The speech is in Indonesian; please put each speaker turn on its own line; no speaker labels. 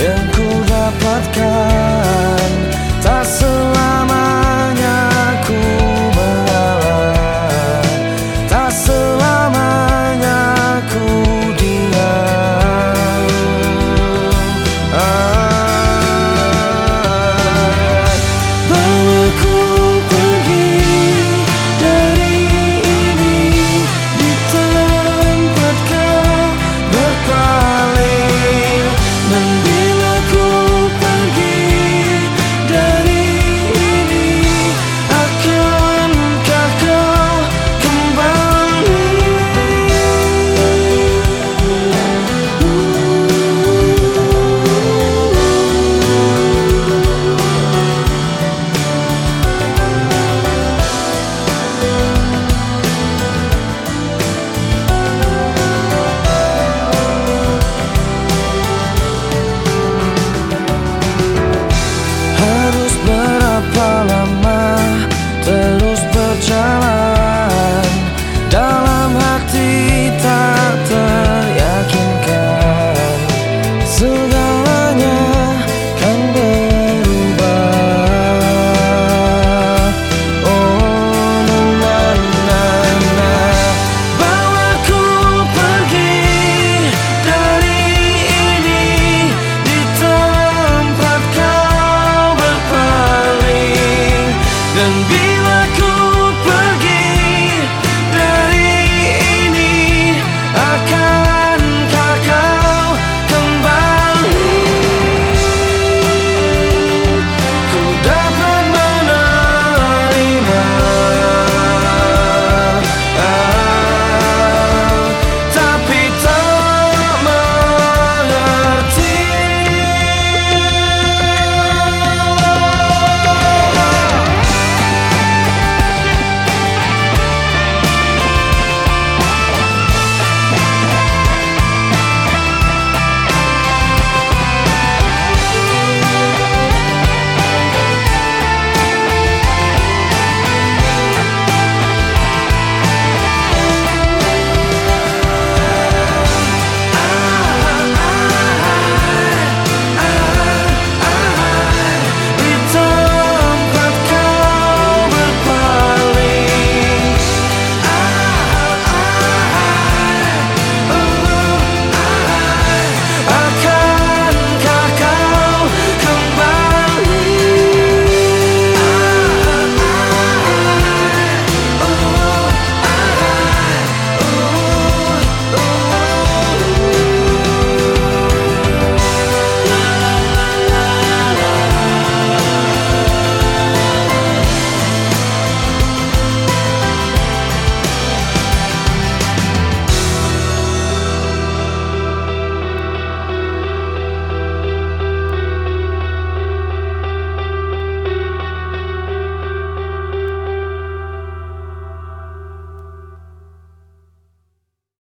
yang ku dapatkan.